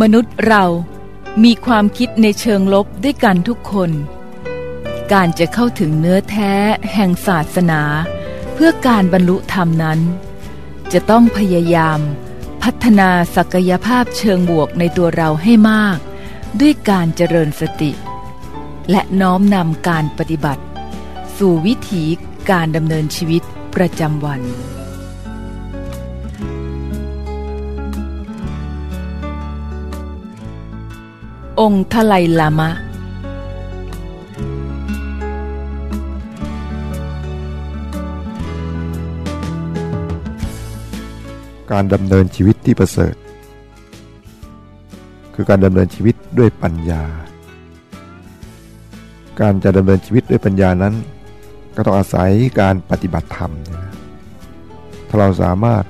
มนุษย์เรามีความคิดในเชิงลบด้วยกันทุกคน การจะเข้าถึงเนื้อแท้แห่งศาสนา เพื่อการบรรลุธรรมนั้น จะต้องพยายาม พัฒนาศักยภาพเชิงบวกในตัวเราให้มาก ด้วยการเจริญสติ และน้อมนำการปฏิบัติ สู่วิถีการดำเนินชีวิตประจำวัน องค์ทไลลามะ การดำเนินชีวิตที่ประเสริฐ คือการดำเนินชีวิตด้วยปัญญา การจะดำเนินชีวิตด้วยปัญญานั้น ก็ต้องอาศัยการปฏิบัติธรรม ถ้าเราสามารถ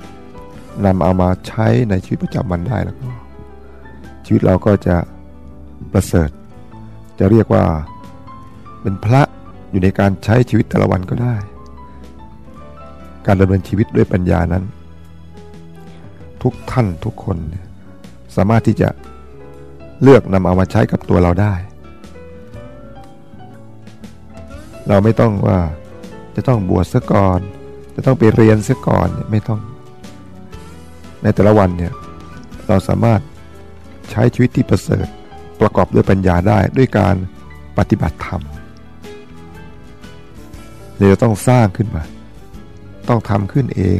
นำเอามาใช้ในชีวิตประจำวันได้แล้วก็ชีวิตเราก็จะ ประเสริฐ จะเรียกว่า เป็นพระอยู่ในการใช้ชีวิตแต่ละวันก็ได้ การดำเนินชีวิตด้วยปัญญานั้น ทุกท่านทุกคนสามารถที่จะเลือกนำเอามาใช้กับตัวเราได้ เราไม่ต้องว่าจะต้องบวชซะก่อน จะต้องไปเรียนซะก่อนไม่ต้อง ในแต่ละวันเนี่ยเราสามารถใช้ชีวิตที่ประเสริฐ ประกอบด้วยปัญญาได้ด้วยการปฏิบัติธรรมเราต้องสร้างขึ้นมา ต้องทำขึ้นเอง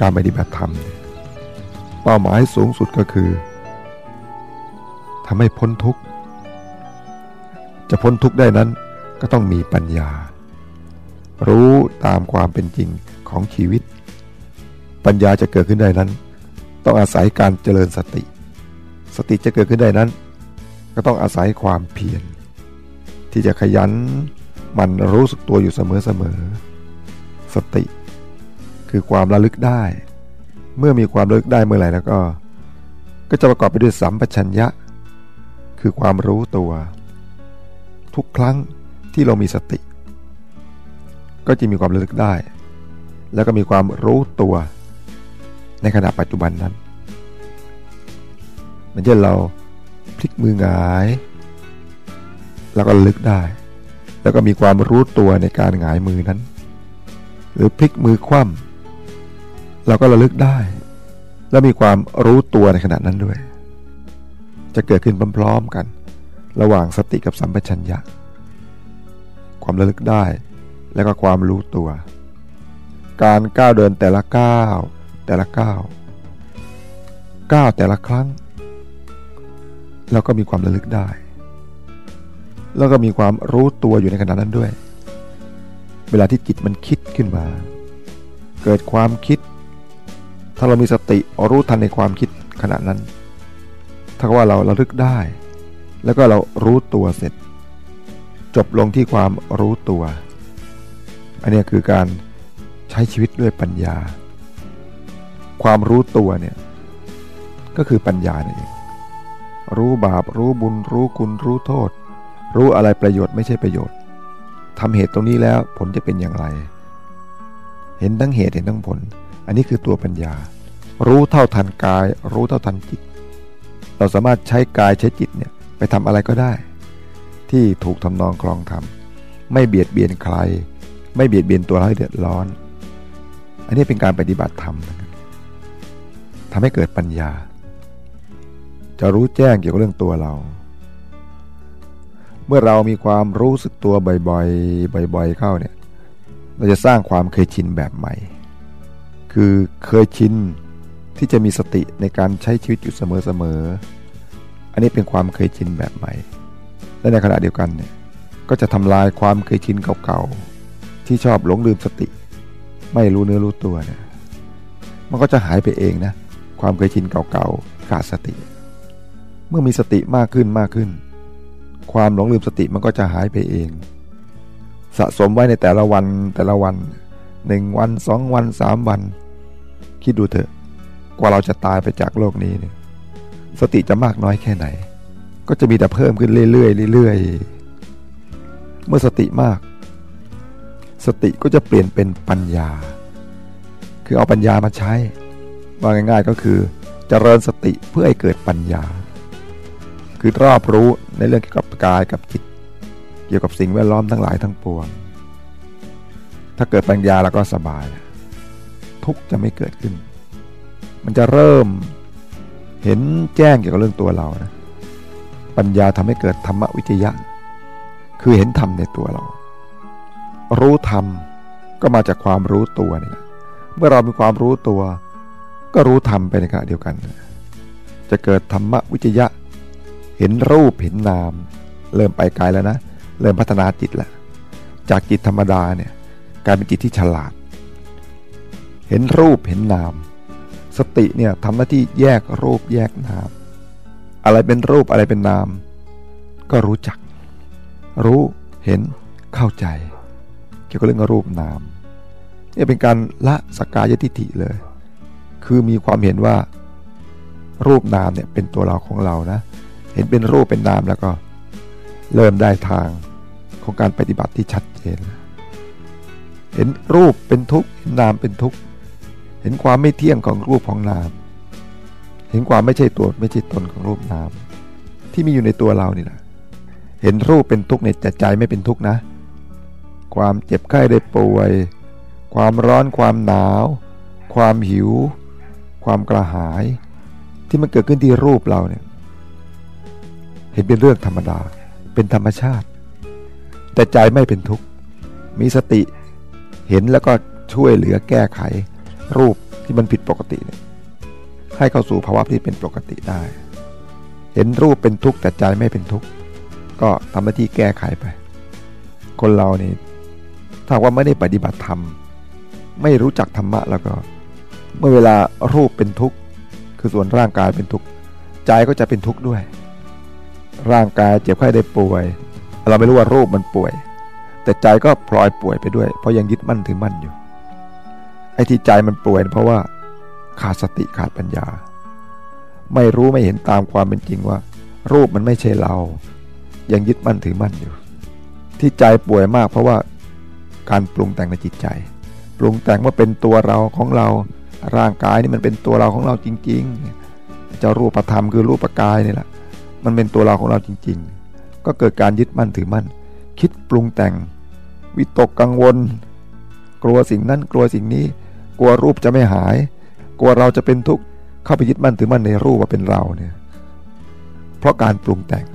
การปฏิบัติธรรม เป้าหมายสูงสุดก็คือทำให้พ้นทุกข์ จะพ้นทุกข์ได้นั้นก็ต้องมีปัญญา รู้ตามความเป็นจริงของชีวิต ปัญญาจะเกิดขึ้นได้นั้น ต้องอาศัยการเจริญสติ สติจะเกิดขึ้นได้นั้น ก็ต้องอาศัยความเพียรที่จะขยันมันรู้สึกตัวอยู่เสมอๆสติ คือความระลึกได้ เมื่อมีความระลึกได้เมื่อไหร่แล้วก็ ก็จะประกอบไปด้วยสัมปชัญญะ คือความรู้ตัว ทุกครั้งที่เรามีสติ ก็จะมีความระลึกได้ แล้วก็มีความรู้ตัวในขณะปัจจุบันนั้น เหมือนเช่นเราพลิกมือหงาย แล้วก็ลึกได้ แล้วก็มีความรู้ตัวในการหงายมือนั้น หรือพลิกมือคว่ำเราก็ระลึกได้ แล้วมีความรู้ตัวในขณะนั้นด้วย จะเกิดขึ้นพร้อมๆกัน ระหว่างสติกับสัมปชัญญะ ความระลึกได้ และก็ความรู้ตัว การก้าวเดินแต่ละก้าวแต่ละก้าวก้าวแต่ละครั้ง เราก็มีความระลึกได้ แล้วก็มีความรู้ตัวอยู่ในขณะนั้นด้วย เวลาที่จิตมันคิดขึ้นมา เกิดความคิด ถ้าเรามีสติรู้ทันในความคิดขณะนั้น ถ้าว่าเราระลึกได้ แล้วก็เรารู้ตัวเสร็จ จบลงที่ความรู้ตัว อันนี้คือการใช้ชีวิตด้วยปัญญา ความรู้ตัวเนี่ยก็คือปัญญานั่นเอง รู้บาป รู้บุญ รู้คุณรู้โทษ รู้อะไรประโยชน์ไม่ใช่ประโยชน์ทำเหตุตรงนี้แล้วผลจะเป็นอย่างไร เห็นทั้งเหตุเห็นทั้งผล อันนี้คือตัวปัญญา รู้เท่าทันกาย รู้เท่าทันจิต เราสามารถใช้กายใช้จิตเนี่ยไปทำอะไรก็ได้ ที่ถูกทำนองคลองทำไม่เบียดเบียนใคร ไม่เบียดเบียนตัวเราให้เดือดร้อน อันนี้เป็นการปฏิบัติธรรมทำให้เกิดปัญญา จะรู้แจ้งเกี่ยวกับเรื่องตัวเรา เมื่อเรามีความรู้สึกตัวบ่อยๆ บ่อย ๆ เข้าเนี่ย เราจะสร้างความเคยชินแบบใหม่ คือเคยชินที่จะมีสติในการใช้ชีวิตอยู่เสมอๆ อันนี้เป็นความเคยชินแบบใหม่ และในขณะเดียวกันเนี่ยก็จะทำลายความเคยชินเก่าๆ ที่ชอบหลงลืมสติ ไม่รู้เนื้อรู้ตัวเนี่ยมันก็จะหายไปเองนะ ความเคยชินเก่าๆขาดสติ เมื่อมีสติมากขึ้นมากขึ้น ความหลงลืมสติมันก็จะหายไปเอง สะสมไว้ในแต่ละวันแต่ละวันหนึ่งวันสองวันสามวัน คิดดูเถอะ กว่าเราจะตายไปจากโลกนี้เนี่ยสติจะมากน้อยแค่ไหน ก็จะมีแต่เพิ่มขึ้นเรื่อยๆเรื่อยๆเมื่อสติมาก สติก็จะเปลี่ยนเป็นปัญญา คือเอาปัญญามาใช้ว่าง่ายๆก็คือจเจริญสติเพื่อให้เกิดปัญญา คือรอบรู้ในเรื่องเกี่ยวกับกายกับจิต เกี่ยวกับสิ่งแวดล้อมทั้งหลายทั้งปวง ถ้าเกิดปัญญาแล้วก็สบาย ทุกจะไม่เกิดขึ้น มันจะเริ่มเห็นแจ้งเกี่ยวกับเรื่องตัวเรานะ ปัญญาทำให้เกิดธรรมวิจยะ คือเห็นธรรมในตัวเรา รู้ธรรมก็มาจากความรู้ตัวนี่แหละเมื่อเรามีความรู้ตัว ก็รู้ธรรมไปในขณะเดียวกัน จะเกิดธรรมวิจยะ เห็นรูปเห็นนาม เริ่มไปไกลแล้วนะ เริ่มพัฒนาจิตแล้วจากจิตธรรมดาเนี่ยกลายเป็นจิตที่ฉลาด เห็นรูปเห็นนาม สติเนี่ยทำหน้าที่แยกรูปแยกนาม อะไรเป็นรูปอะไรเป็นนาม ก็รู้จัก รู้เห็นเข้าใจ เกี่ยวกับเรื่องรูปนามนี่เป็นการละสกายทิฏฐิเลย คือมีความเห็นว่า รูปนามเนี่ยเป็นตัวเราของเรานะ เห็นเป็นรูปเป็นนามแล้วก็เริ่มได้ทางของการปฏิบัติที่ชัดเจน เห็นรูปเป็นทุกข์เห็นนามเป็นทุกข์ เห็นความไม่เที่ยงของรูปของนาม เห็นความไม่ใช่ตัวไม่ใช่ตนของรูปนาม ที่มีอยู่ในตัวเรานี่แหละ เห็นรูปเป็นทุกข์ในแต่ใจไม่เป็นทุกข์นะ ความเจ็บไข้ได้ป่วย ความร้อนความหนาว ความหิว ความกระหาย ที่มันเกิดขึ้นที่รูปเราเนี่ย เห็นเป็นเรื่องธรรมดา เป็นธรรมชาติ แต่ใจไม่เป็นทุกข์ มีสติเห็นแล้วก็ช่วยเหลือแก้ไข รูปที่มันผิดปกติเนี่ยให้เข้าสู่ภาวะที่เป็นปกติได้ เห็นรูปเป็นทุกข์แต่ใจไม่เป็นทุกข์ ก็ทำหน้าที่แก้ไขไป คนเรานี่ถ้าว่าไม่ได้ปฏิบัติธรรม ไม่รู้จักธรรมะแล้วก็ เมื่อเวลารูปเป็นทุกข์ คือส่วนร่างกายเป็นทุกข์ ใจก็จะเป็นทุกข์ด้วย ร่างกายเจ็บไข้ได้ป่วย เราไม่รู้ว่ารูปมันป่วย แต่ใจก็พลอยป่วยไปด้วย เพราะยังยึดมั่นถือมั่นอยู่ ไอ้ที่ใจมันป่วย เพราะว่าขาดสติขาดปัญญา ไม่รู้ไม่เห็นตามความเป็นจริงว่า รูปมันไม่ใช่เรา ยังยึดมั่นถือมั่นอยู่ ที่ใจป่วยมากเพราะว่าการปรุงแต่งในจิตใจ ปรุงแต่งว่าเป็นตัวเราของเรา ร่างกายนี่มันเป็นตัวเราของเราจริงๆจะรูปธรรมคือรูปกายนี่แหละ มันเป็นตัวเราของเราจริง ๆ ก็เกิดการยึดมั่นถือมั่น คิดปรุงแต่ง วิตกกังวล กลัวสิ่งนั้นกลัวสิ่งนี้ กลัวรูปจะไม่หาย กลัวเราจะเป็นทุกข์เข้าไปยึดมั่นถือมั่นในรูปว่าเป็นเราเนี่ยเพราะการปรุงแต่ง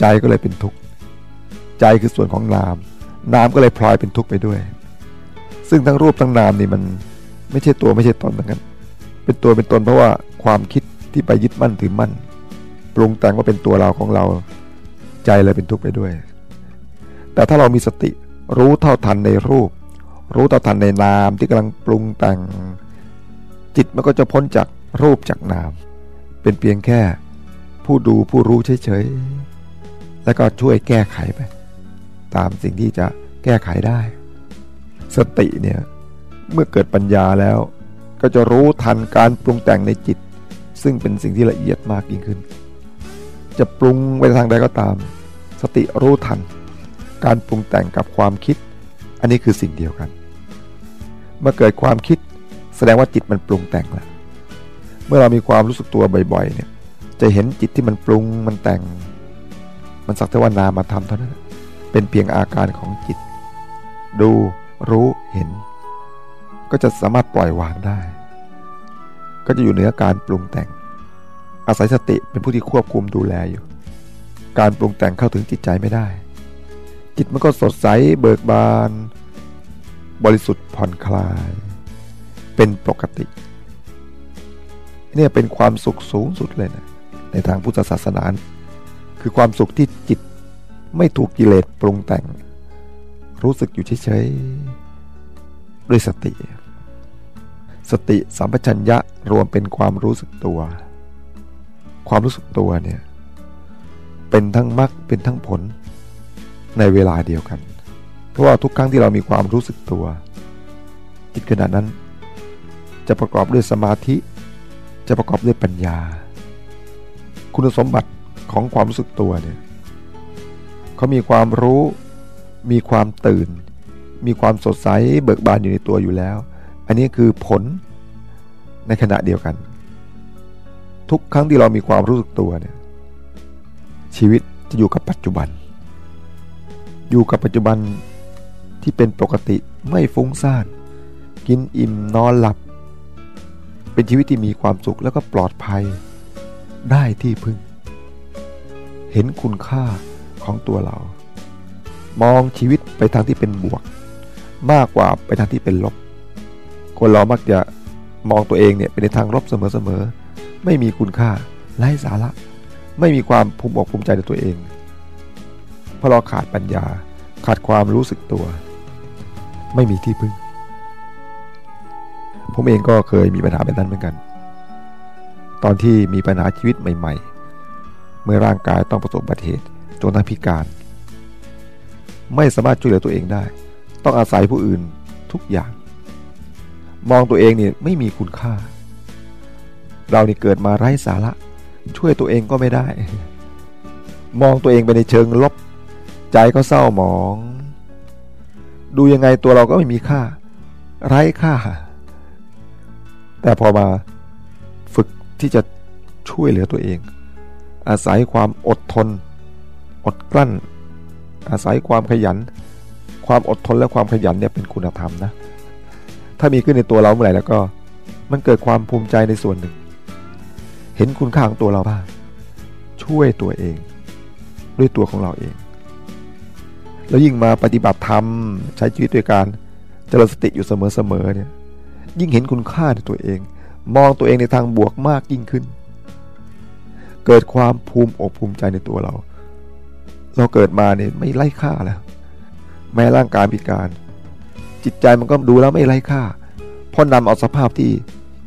ใจก็เลยเป็นทุกข์ใจคือส่วนของนาม นามก็เลยพลอยเป็นทุกข์ไปด้วย ซึ่งทั้งรูปทั้งนามนี่มันไม่ใช่ตัวไม่ใช่ตนเหมือนกันเป็นตัวเป็นตนเพราะว่าความคิดที่ไปยึดมั่นถือมั่น รุงแต่งว่าเป็นตัวเราของเราใจเลยเป็นทุกข์ไปด้วย แต่ถ้าเรามีสติรู้เท่าทันในรูป รู้เท่าทันในนามที่กำลังปรุงแต่ง จิตมันก็จะพ้นจากรูปจากนาม เป็นเพียงแค่ผู้ดูผู้รู้เฉยๆแล้วก็ช่วยแก้ไขไป ตามสิ่งที่จะแก้ไขได้ สติเนี่ยเมื่อเกิดปัญญาแล้ว ก็จะรู้ทันการปรุงแต่งในจิต ซึ่งเป็นสิ่งที่ละเอียดมากยิ่งขึ้น จะปรุงไปทางใดก็ตาม สติรู้ทัน การปรุงแต่งกับความคิด อันนี้คือสิ่งเดียวกัน เมื่อเกิดความคิดแสดงว่าจิตมันปรุงแต่งแล้วเมื่อเรามีความรู้สึกตัวบ่อยๆเนี่ยจะเห็นจิตที่มันปรุงมันแต่ง มันสักแต่ว่านามาทำเท่านั้น เป็นเพียงอาการของจิต ดูรู้เห็น ก็จะสามารถปล่อยวางได้ ก็จะอยู่เหนือการปรุงแต่ง อาศัยสติเป็นผู้ที่ควบคุมดูแลอยู่ การปรุงแต่งเข้าถึงจิตใจไม่ได้ จิตมันก็สดใสเบิกบาน บริสุทธิ์ผ่อนคลาย เป็นปกติเนี่ยเป็นความสุขสูงสุดเลยนะในทางพุทธศาสนาคือความสุขที่จิตไม่ถูกกิเลสปรุงแต่ง รู้สึกอยู่เฉยๆด้วยสติ สติสัมปชัญญะรวมเป็นความรู้สึกตัว ความรู้สึกตัวเนี่ยเป็นทั้งมรรคเป็นทั้งผลในเวลาเดียวกัน เพราะว่าทุกครั้งที่เรามีความรู้สึกตัว จิตขณะนั้น จะประกอบด้วยสมาธิ จะประกอบด้วยปัญญา คุณสมบัติของความรู้สึกตัวเนี่ยเขามีความรู้ มีความตื่น มีความสดใสเบิกบานอยู่ในตัวอยู่แล้ว อันนี้คือผลในขณะเดียวกัน ทุกครั้งที่เรามีความรู้สึกตัวเนี่ยชีวิตจะอยู่กับปัจจุบัน อยู่กับปัจจุบันที่เป็นปกติไม่ฟุ้งซ่านกินอิ่มนอนหลับ เป็นชีวิตที่มีความสุขแล้วก็ปลอดภัยได้ที่พึ่ง เห็นคุณค่าของตัวเรา มองชีวิตไปทางที่เป็นบวก มากกว่าไปทางที่เป็นลบ คนเรามักจะมองตัวเองเนี่ยเป็นในทางลบเสมอๆ ไม่มีคุณค่าไร้สาระ ไม่มีความภูมิอกภูมิใจในตัวเองเพราะเราขาดปัญญาขาดความรู้สึกตัว ไม่มีที่พึ่ง ผมเองก็เคยมีปัญหาแบบนั้นเหมือนกัน ตอนที่มีปัญหาชีวิตใหม่ ๆ เมื่อร่างกายต้องประสบอุบัติเหตุจนทั้งพิการ ไม่สามารถช่วยเหลือตัวเองได้ ต้องอาศัยผู้อื่นทุกอย่าง มองตัวเองเนี่ยไม่มีคุณค่า เรานี่เกิดมาไร้สาระ ช่วยตัวเองก็ไม่ได้ มองตัวเองไปในเชิงลบ ใจก็เศร้าหมอง ดูยังไงตัวเราก็ไม่มีค่า ไร้ค่า แต่พอมาฝึกที่จะช่วยเหลือตัวเอง อาศัยความอดทน อดกลั้น อาศัยความขยัน ความอดทนและความขยันเนี่ยเป็นคุณธรรมนะ ถ้ามีขึ้นในตัวเราเมื่อไหร่แล้วก็มันเกิดความภูมิใจในส่วนหนึ่ง เห็นคุณค่าของตัวเราบ้าง ช่วยตัวเอง ด้วยตัวของเราเอง แล้วยิ่งมาปฏิบัติธรรมใช้ชีวิตด้วยการเจริญสติอยู่เสมอๆเนี่ย ยิ่งเห็นคุณค่าในตัวเอง มองตัวเองในทางบวกมากยิ่งขึ้น เกิดความภูมิอกภูมิใจในตัวเรา เราเกิดมาเนี่ยไม่ไร้ค่าแล้ว แม้ร่างกายพิการ จิตใจมันก็ดูแล้วไม่ไร้ค่า เพราะนำเอาสภาพที่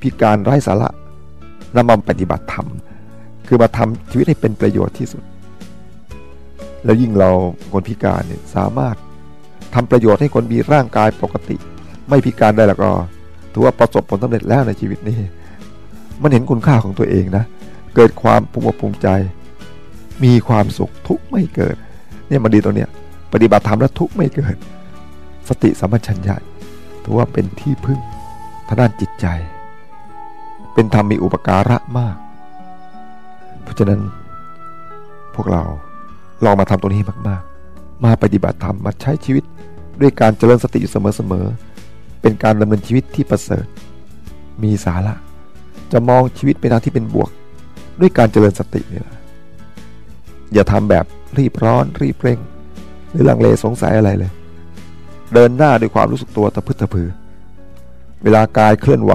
พิการไร้สาระ นำมาปฏิบัติธรรม คือมาทำชีวิตให้เป็นประโยชน์ที่สุด แล้วยิ่งเราคนพิการเนี่ยสามารถทำประโยชน์ให้คนมีร่างกายปกติ ไม่พิการได้แล้วก็ถือว่าประสบผลสำเร็จแล้วในชีวิตนี้ มันเห็นคุณค่าของตัวเองนะ เกิดความภูมิภูมิใจ มีความสุขทุกไม่เกิด เนี่ยมันดีตัวเนี้ยปฏิบัติธรรมแล้วทุกไม่เกิด สติสัมปชัญญะถือว่าเป็นที่พึ่งทางด้านจิตใจ เป็นธรรมมีอุปการะมาก เพราะฉะนั้นพวกเราลองมาทำตัวนี้มาก ๆ มาปฏิบัติธรรมมาใช้ชีวิตด้วยการเจริญสติอยู่เสมอๆเป็นการดำเนินชีวิตที่ประเสริฐ มีสาระ จะมองชีวิตไปทางที่เป็นบวก ด้วยการเจริญสตินี่แหละอย่าทำแบบรีบร้อนรีบเร่ง หรือลังเลสงสัยอะไรเลย เดินหน้าด้วยความรู้สึกตัวตะพึดตะพือ เวลากายเคลื่อนไหว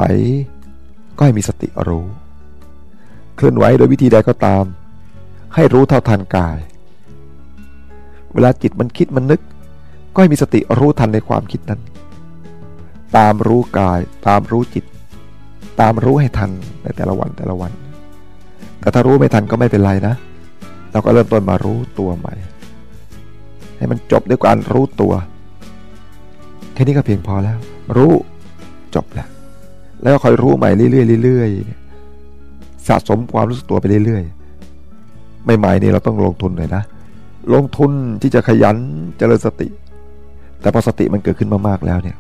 ก็ให้มีสติรู้ เคลื่อนไหวโดยวิธีใดก็ตาม ให้รู้เท่าทันกาย เวลาจิตมันคิดมันนึก ก็ให้มีสติรู้ทันในความคิดนั้น ตามรู้กาย ตามรู้จิต ตามรู้ให้ทันในแต่ละวันแต่ละวัน แต่ถ้ารู้ไม่ทันก็ไม่เป็นไรนะ เราก็เริ่มต้นมารู้ตัวใหม่ ให้มันจบด้วยการรู้ตัว แค่นี้ก็เพียงพอแล้ว รู้จบแล้ว แล้วก็คอยรู้ใหม่เรื่อยๆเรื่อยๆสะสมความรู้สึกตัวไปเรื่อยๆใหม่ๆนี่เราต้องลงทุนหน่อยนะ ลงทุนที่จะขยันเจริญสติ แต่พอสติมันเกิดขึ้นมากๆแล้วเนี่ย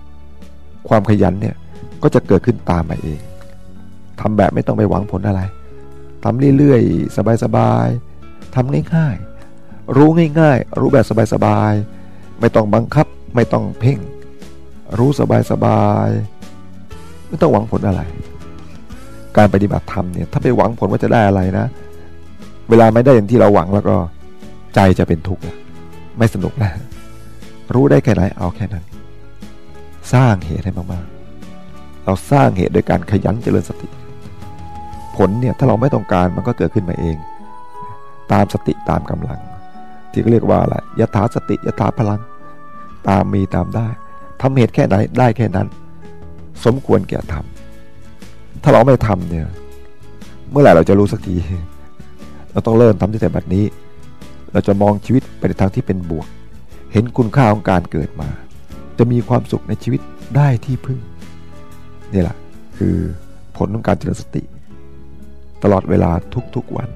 ความขยันเนี่ยก็จะเกิดขึ้นตามมาเองทำแบบไม่ต้องไปหวังผลอะไรทำเรื่อยๆ สบายๆทำง่ายๆ รู้ง่ายๆ รู้แบบสบายๆ ไม่ต้องบังคับ ไม่ต้องเพ่ง รู้สบายๆ ไม่ต้องหวังผลอะไร การปฏิบัติธรรมเนี่ยถ้าไปหวังผลว่าจะได้อะไรนะ เวลาไม่ได้อย่างที่เราหวังแล้วก็ใจจะเป็นทุกข์ไม่สนุกแล้วรู้ได้แค่ไหนเอาแค่นั้น สร้างเหตุให้มากๆ เราสร้างเหตุโดยการขยันเจริญสติ ผลเนี่ยถ้าเราไม่ต้องการมันก็เกิดขึ้นมาเอง ตามสติตามกำลัง ที่เขาเรียกว่าอะไรยถาสติยถาพลัง ตามมีตามได้ทำเหตุแค่ไหนได้แค่นั้น สมควรแก่ทำถ้าเราไม่ทำเนี่ย เมื่อไหร่เราจะรู้สักที เราต้องเริ่มทำตั้งแต่บัดนี้ เราจะมองชีวิตไปในทางที่เป็นบวก เห็นคุณค่าของการเกิดมา จะมีความสุขในชีวิตได้ที่พึ่งนี่แหละคือผลของการเจริญสติ ตลอดเวลาทุกๆวัน